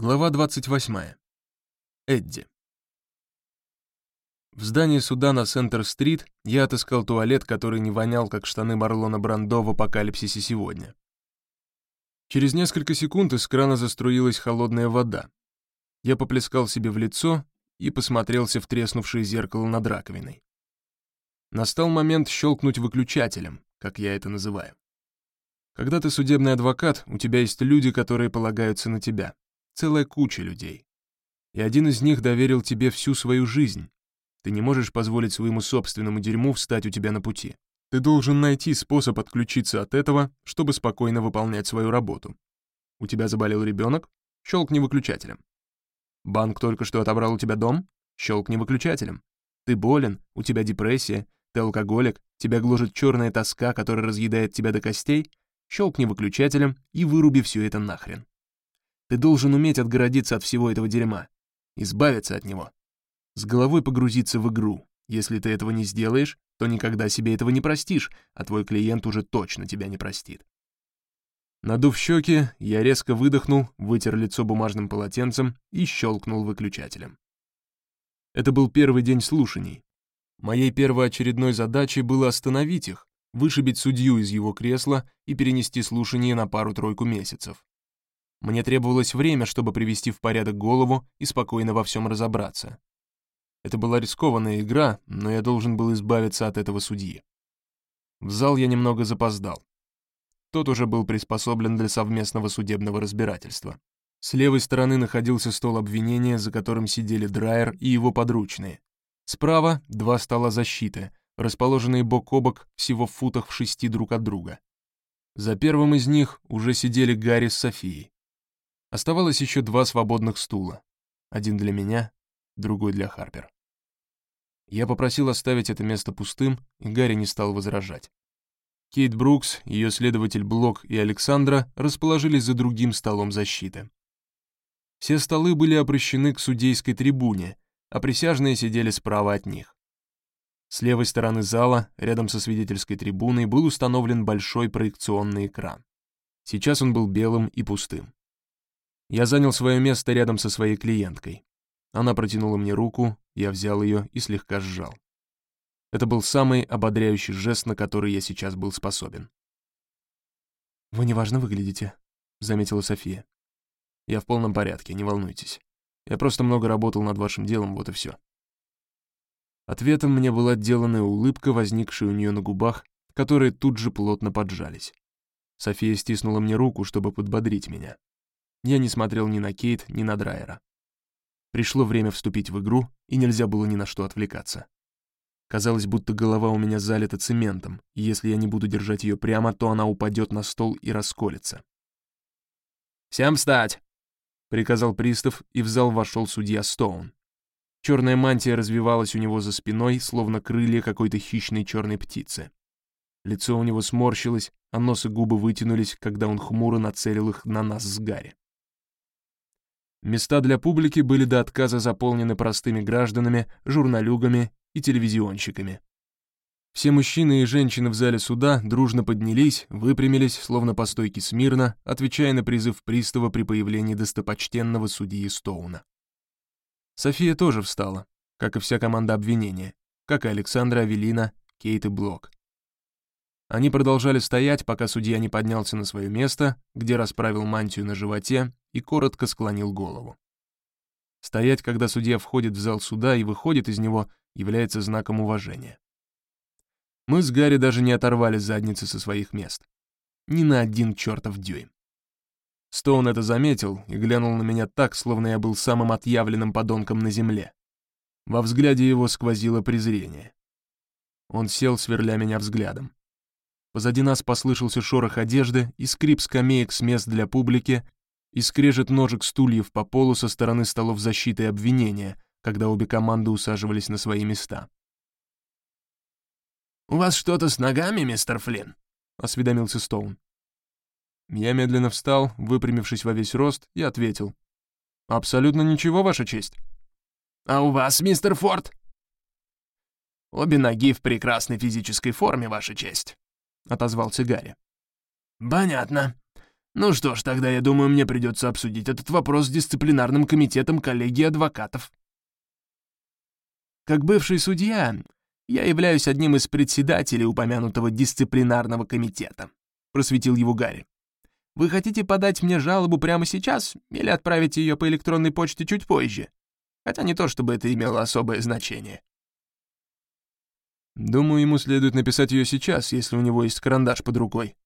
Глава 28. Эдди. В здании суда на Сентер-стрит я отыскал туалет, который не вонял, как штаны Марлона Брандо в апокалипсисе сегодня. Через несколько секунд из крана заструилась холодная вода. Я поплескал себе в лицо и посмотрелся в треснувшее зеркало над раковиной. Настал момент щелкнуть выключателем, как я это называю. Когда ты судебный адвокат, у тебя есть люди, которые полагаются на тебя целая куча людей. И один из них доверил тебе всю свою жизнь. Ты не можешь позволить своему собственному дерьму встать у тебя на пути. Ты должен найти способ отключиться от этого, чтобы спокойно выполнять свою работу. У тебя заболел ребенок? Щелкни выключателем. Банк только что отобрал у тебя дом? Щелкни выключателем. Ты болен, у тебя депрессия, ты алкоголик, тебя гложет черная тоска, которая разъедает тебя до костей? Щелкни выключателем и выруби все это нахрен. Ты должен уметь отгородиться от всего этого дерьма, избавиться от него, с головой погрузиться в игру. Если ты этого не сделаешь, то никогда себе этого не простишь, а твой клиент уже точно тебя не простит. Надув щеки, я резко выдохнул, вытер лицо бумажным полотенцем и щелкнул выключателем. Это был первый день слушаний. Моей первоочередной задачей было остановить их, вышибить судью из его кресла и перенести слушание на пару-тройку месяцев. Мне требовалось время, чтобы привести в порядок голову и спокойно во всем разобраться. Это была рискованная игра, но я должен был избавиться от этого судьи. В зал я немного запоздал. Тот уже был приспособлен для совместного судебного разбирательства. С левой стороны находился стол обвинения, за которым сидели Драйер и его подручные. Справа — два стола защиты, расположенные бок о бок всего в футах в шести друг от друга. За первым из них уже сидели Гарри с Софией. Оставалось еще два свободных стула. Один для меня, другой для Харпер. Я попросил оставить это место пустым, и Гарри не стал возражать. Кейт Брукс, ее следователь Блок и Александра расположились за другим столом защиты. Все столы были обращены к судейской трибуне, а присяжные сидели справа от них. С левой стороны зала, рядом со свидетельской трибуной, был установлен большой проекционный экран. Сейчас он был белым и пустым. Я занял свое место рядом со своей клиенткой. Она протянула мне руку, я взял ее и слегка сжал. Это был самый ободряющий жест, на который я сейчас был способен. «Вы неважно выглядите», — заметила София. «Я в полном порядке, не волнуйтесь. Я просто много работал над вашим делом, вот и все». Ответом мне была отделанная улыбка, возникшая у нее на губах, которые тут же плотно поджались. София стиснула мне руку, чтобы подбодрить меня. Я не смотрел ни на Кейт, ни на Драйера. Пришло время вступить в игру, и нельзя было ни на что отвлекаться. Казалось, будто голова у меня залита цементом, и если я не буду держать ее прямо, то она упадет на стол и расколется. «Всем встать!» — приказал пристав, и в зал вошел судья Стоун. Черная мантия развивалась у него за спиной, словно крылья какой-то хищной черной птицы. Лицо у него сморщилось, а нос и губы вытянулись, когда он хмуро нацелил их на нас с Гарри. Места для публики были до отказа заполнены простыми гражданами, журналюгами и телевизионщиками. Все мужчины и женщины в зале суда дружно поднялись, выпрямились, словно по стойке смирно, отвечая на призыв пристава при появлении достопочтенного судьи Стоуна. София тоже встала, как и вся команда обвинения, как и Александра Авелина, Кейт и Блок. Они продолжали стоять, пока судья не поднялся на свое место, где расправил мантию на животе и коротко склонил голову. Стоять, когда судья входит в зал суда и выходит из него, является знаком уважения. Мы с Гарри даже не оторвали задницы со своих мест. Ни на один чертов дюйм. Стоун это заметил и глянул на меня так, словно я был самым отъявленным подонком на земле. Во взгляде его сквозило презрение. Он сел, сверля меня взглядом. Позади нас послышался шорох одежды и скрип скамеек с мест для публики, и скрежет ножек стульев по полу со стороны столов защиты и обвинения, когда обе команды усаживались на свои места. «У вас что-то с ногами, мистер Флинн?» — осведомился Стоун. Я медленно встал, выпрямившись во весь рост, и ответил. «Абсолютно ничего, Ваша честь». «А у вас, мистер Форд?» «Обе ноги в прекрасной физической форме, Ваша честь», — отозвался Гарри. «Понятно. Ну что ж, тогда, я думаю, мне придется обсудить этот вопрос с дисциплинарным комитетом коллегии адвокатов. Как бывший судья, я являюсь одним из председателей упомянутого дисциплинарного комитета, просветил его Гарри. Вы хотите подать мне жалобу прямо сейчас или отправить ее по электронной почте чуть позже? Хотя не то, чтобы это имело особое значение. Думаю, ему следует написать ее сейчас, если у него есть карандаш под рукой,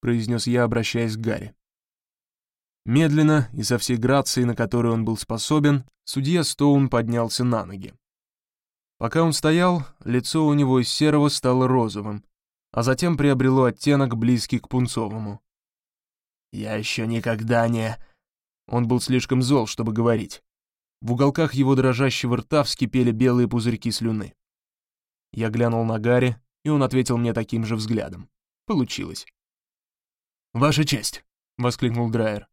произнес я, обращаясь к Гарри. Медленно и со всей грацией, на которую он был способен, судья Стоун поднялся на ноги. Пока он стоял, лицо у него из серого стало розовым, а затем приобрело оттенок, близкий к пунцовому. «Я еще никогда не...» Он был слишком зол, чтобы говорить. В уголках его дрожащего рта вскипели белые пузырьки слюны. Я глянул на Гарри, и он ответил мне таким же взглядом. Получилось. «Ваша честь!» — воскликнул Драйер.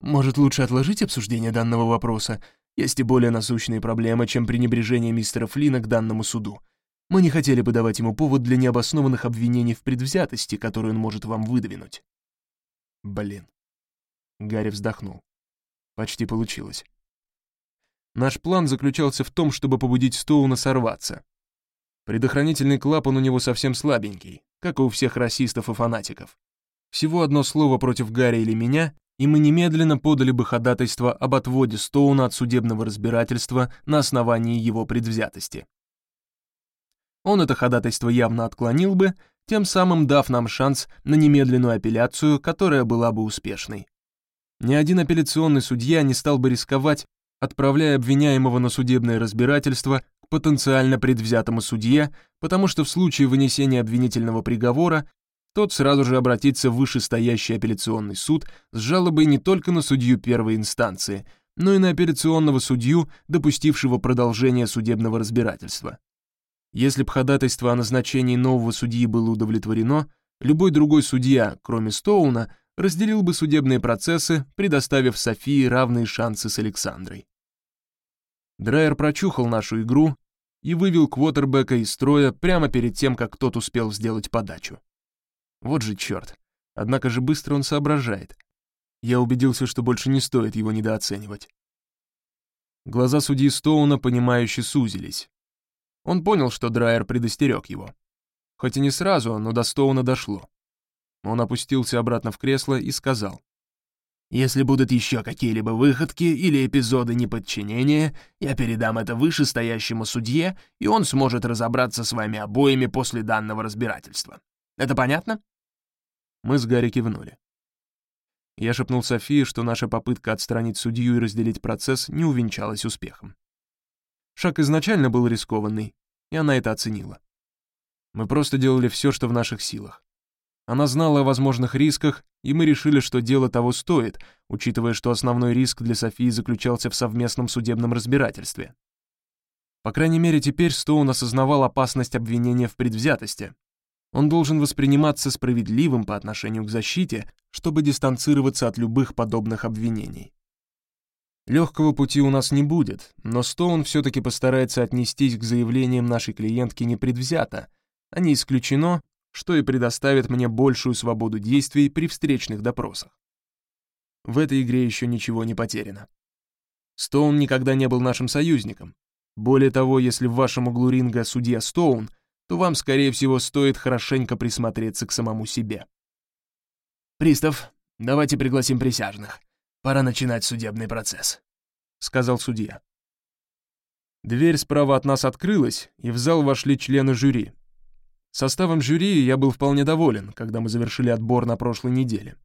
«Может, лучше отложить обсуждение данного вопроса? Есть и более насущные проблемы, чем пренебрежение мистера Флина к данному суду. Мы не хотели бы давать ему повод для необоснованных обвинений в предвзятости, которые он может вам выдвинуть». «Блин». Гарри вздохнул. Почти получилось. Наш план заключался в том, чтобы побудить Стоуна сорваться. Предохранительный клапан у него совсем слабенький, как и у всех расистов и фанатиков. Всего одно слово против Гарри или меня, и мы немедленно подали бы ходатайство об отводе Стоуна от судебного разбирательства на основании его предвзятости. Он это ходатайство явно отклонил бы, тем самым дав нам шанс на немедленную апелляцию, которая была бы успешной. Ни один апелляционный судья не стал бы рисковать, отправляя обвиняемого на судебное разбирательство потенциально предвзятому судье, потому что в случае вынесения обвинительного приговора тот сразу же обратится в вышестоящий апелляционный суд с жалобой не только на судью первой инстанции, но и на апелляционного судью, допустившего продолжение судебного разбирательства. Если б ходатайство о назначении нового судьи было удовлетворено, любой другой судья, кроме Стоуна, разделил бы судебные процессы, предоставив Софии равные шансы с Александрой. Драйер прочухал нашу игру и вывел квотербека из строя прямо перед тем, как тот успел сделать подачу. Вот же черт. Однако же быстро он соображает. Я убедился, что больше не стоит его недооценивать. Глаза судьи Стоуна, понимающе сузились. Он понял, что Драйер предостерег его. Хоть и не сразу, но до Стоуна дошло. Он опустился обратно в кресло и сказал. «Если будут еще какие-либо выходки или эпизоды неподчинения, я передам это вышестоящему судье, и он сможет разобраться с вами обоими после данного разбирательства. Это понятно?» Мы с Гарри кивнули. Я шепнул Софии, что наша попытка отстранить судью и разделить процесс не увенчалась успехом. Шаг изначально был рискованный, и она это оценила. Мы просто делали все, что в наших силах. Она знала о возможных рисках, и мы решили, что дело того стоит, учитывая, что основной риск для Софии заключался в совместном судебном разбирательстве. По крайней мере, теперь Стоун осознавал опасность обвинения в предвзятости, он должен восприниматься справедливым по отношению к защите, чтобы дистанцироваться от любых подобных обвинений. Легкого пути у нас не будет, но Стоун все-таки постарается отнестись к заявлениям нашей клиентки непредвзято, а не исключено, что и предоставит мне большую свободу действий при встречных допросах. В этой игре еще ничего не потеряно. Стоун никогда не был нашим союзником. Более того, если в вашем углу ринга судья Стоун — то вам, скорее всего, стоит хорошенько присмотреться к самому себе. «Пристав, давайте пригласим присяжных. Пора начинать судебный процесс», — сказал судья. Дверь справа от нас открылась, и в зал вошли члены жюри. Составом жюри я был вполне доволен, когда мы завершили отбор на прошлой неделе.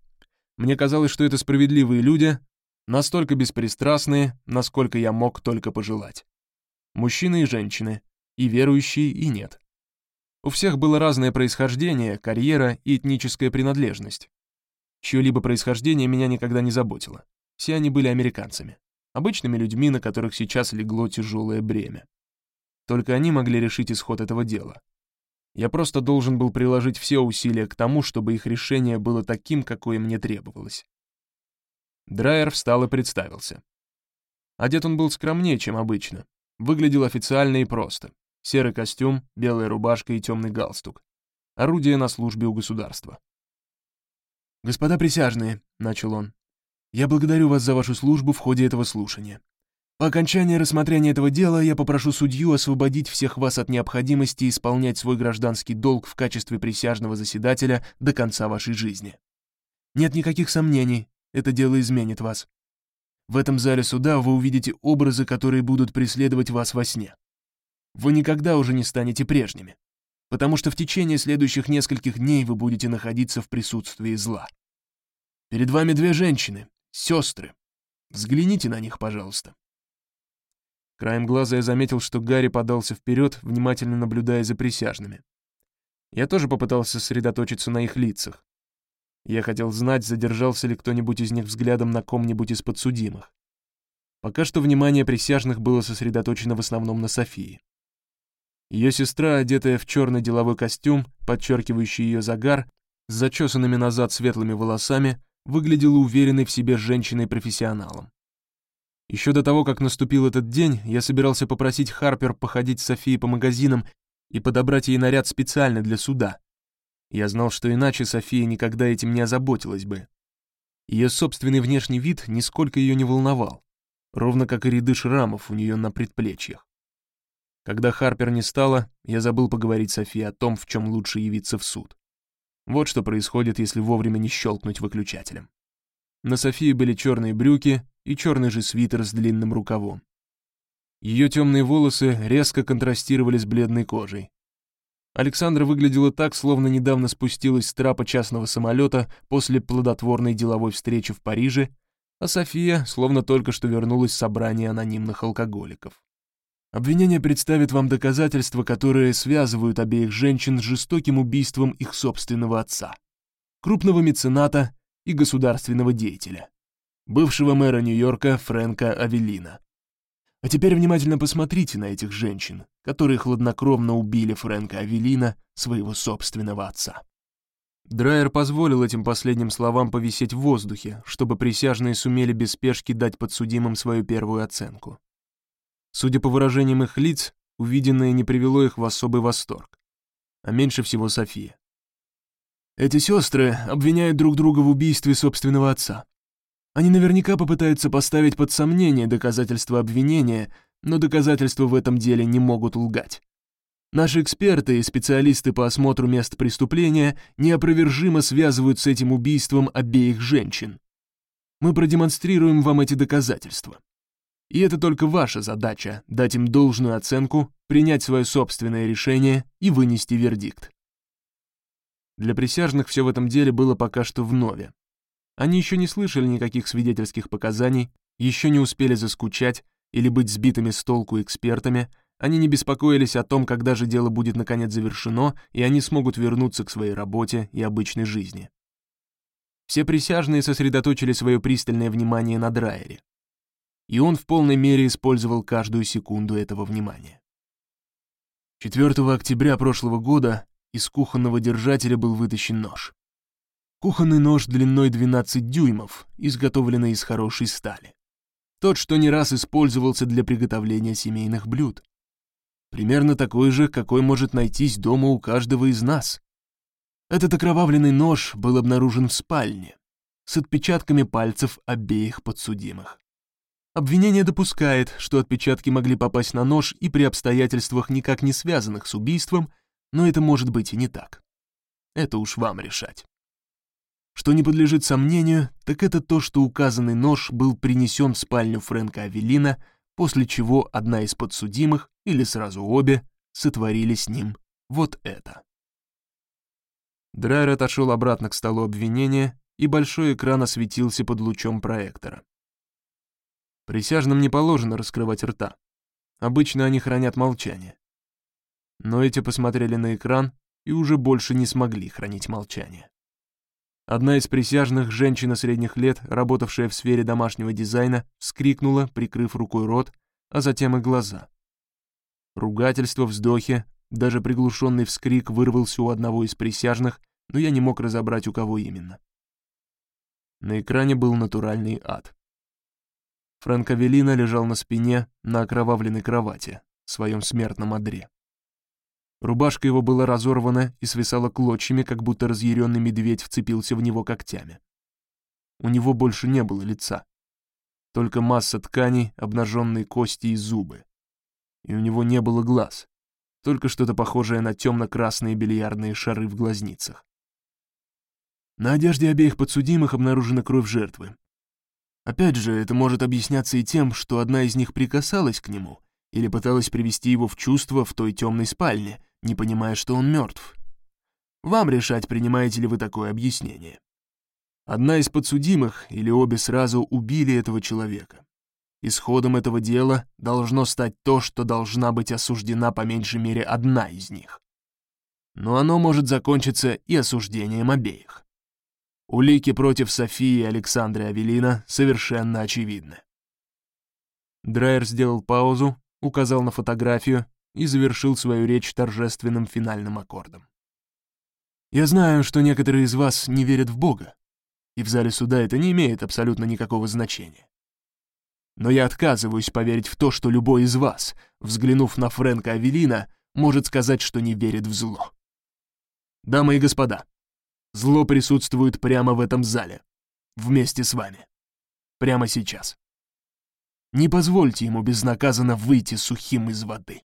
Мне казалось, что это справедливые люди, настолько беспристрастные, насколько я мог только пожелать. Мужчины и женщины, и верующие, и нет. У всех было разное происхождение, карьера и этническая принадлежность. Чье-либо происхождение меня никогда не заботило. Все они были американцами, обычными людьми, на которых сейчас легло тяжелое бремя. Только они могли решить исход этого дела. Я просто должен был приложить все усилия к тому, чтобы их решение было таким, какое мне требовалось. Драйер встал и представился. Одет он был скромнее, чем обычно. Выглядел официально и просто. Серый костюм, белая рубашка и темный галстук. Орудие на службе у государства. «Господа присяжные», — начал он, — «я благодарю вас за вашу службу в ходе этого слушания. По окончании рассмотрения этого дела я попрошу судью освободить всех вас от необходимости исполнять свой гражданский долг в качестве присяжного заседателя до конца вашей жизни. Нет никаких сомнений, это дело изменит вас. В этом зале суда вы увидите образы, которые будут преследовать вас во сне. Вы никогда уже не станете прежними потому что в течение следующих нескольких дней вы будете находиться в присутствии зла. Перед вами две женщины, сестры. Взгляните на них, пожалуйста. Краем глаза я заметил, что Гарри подался вперед, внимательно наблюдая за присяжными. Я тоже попытался сосредоточиться на их лицах. Я хотел знать, задержался ли кто-нибудь из них взглядом на ком-нибудь из подсудимых. Пока что внимание присяжных было сосредоточено в основном на Софии. Ее сестра, одетая в черный деловой костюм, подчеркивающий ее загар, с зачесанными назад светлыми волосами, выглядела уверенной в себе женщиной-профессионалом. Еще до того, как наступил этот день, я собирался попросить Харпер походить с Софией по магазинам и подобрать ей наряд специально для суда. Я знал, что иначе София никогда этим не озаботилась бы. Ее собственный внешний вид нисколько ее не волновал, ровно как и ряды шрамов у нее на предплечьях. Когда Харпер не стало, я забыл поговорить Софии о том, в чем лучше явиться в суд. Вот что происходит, если вовремя не щелкнуть выключателем. На Софии были черные брюки и черный же свитер с длинным рукавом. Ее темные волосы резко контрастировали с бледной кожей. Александра выглядела так, словно недавно спустилась с трапа частного самолета после плодотворной деловой встречи в Париже, а София словно только что вернулась с собрания анонимных алкоголиков. Обвинение представит вам доказательства, которые связывают обеих женщин с жестоким убийством их собственного отца, крупного мецената и государственного деятеля, бывшего мэра Нью-Йорка Фрэнка Авелина. А теперь внимательно посмотрите на этих женщин, которые хладнокровно убили Фрэнка Авелина, своего собственного отца. Драйер позволил этим последним словам повисеть в воздухе, чтобы присяжные сумели без спешки дать подсудимым свою первую оценку. Судя по выражениям их лиц, увиденное не привело их в особый восторг. А меньше всего София. Эти сестры обвиняют друг друга в убийстве собственного отца. Они наверняка попытаются поставить под сомнение доказательства обвинения, но доказательства в этом деле не могут лгать. Наши эксперты и специалисты по осмотру мест преступления неопровержимо связывают с этим убийством обеих женщин. Мы продемонстрируем вам эти доказательства. И это только ваша задача — дать им должную оценку, принять свое собственное решение и вынести вердикт. Для присяжных все в этом деле было пока что вновь. Они еще не слышали никаких свидетельских показаний, еще не успели заскучать или быть сбитыми с толку экспертами, они не беспокоились о том, когда же дело будет наконец завершено, и они смогут вернуться к своей работе и обычной жизни. Все присяжные сосредоточили свое пристальное внимание на Драйере и он в полной мере использовал каждую секунду этого внимания. 4 октября прошлого года из кухонного держателя был вытащен нож. Кухонный нож длиной 12 дюймов, изготовленный из хорошей стали. Тот, что не раз использовался для приготовления семейных блюд. Примерно такой же, какой может найтись дома у каждого из нас. Этот окровавленный нож был обнаружен в спальне с отпечатками пальцев обеих подсудимых. Обвинение допускает, что отпечатки могли попасть на нож и при обстоятельствах никак не связанных с убийством, но это может быть и не так. Это уж вам решать. Что не подлежит сомнению, так это то, что указанный нож был принесен в спальню Фрэнка Авелина, после чего одна из подсудимых, или сразу обе, сотворили с ним вот это. Драйер отошел обратно к столу обвинения, и большой экран осветился под лучом проектора. Присяжным не положено раскрывать рта. Обычно они хранят молчание. Но эти посмотрели на экран и уже больше не смогли хранить молчание. Одна из присяжных, женщина средних лет, работавшая в сфере домашнего дизайна, вскрикнула, прикрыв рукой рот, а затем и глаза. Ругательство, вздохи, даже приглушенный вскрик вырвался у одного из присяжных, но я не мог разобрать, у кого именно. На экране был натуральный ад. Фрэнк Авелина лежал на спине на окровавленной кровати, в своем смертном одре. Рубашка его была разорвана и свисала клочьями, как будто разъяренный медведь вцепился в него когтями. У него больше не было лица. Только масса тканей, обнаженные кости и зубы. И у него не было глаз. Только что-то похожее на темно-красные бильярдные шары в глазницах. На одежде обеих подсудимых обнаружена кровь жертвы. Опять же, это может объясняться и тем, что одна из них прикасалась к нему или пыталась привести его в чувство в той темной спальне, не понимая, что он мертв. Вам решать, принимаете ли вы такое объяснение. Одна из подсудимых или обе сразу убили этого человека. Исходом этого дела должно стать то, что должна быть осуждена по меньшей мере одна из них. Но оно может закончиться и осуждением обеих. Улики против Софии и Александры Авелина совершенно очевидны. Драйер сделал паузу, указал на фотографию и завершил свою речь торжественным финальным аккордом. «Я знаю, что некоторые из вас не верят в Бога, и в зале суда это не имеет абсолютно никакого значения. Но я отказываюсь поверить в то, что любой из вас, взглянув на Фрэнка Авелина, может сказать, что не верит в зло. Дамы и господа, Зло присутствует прямо в этом зале. Вместе с вами. Прямо сейчас. Не позвольте ему безнаказанно выйти сухим из воды.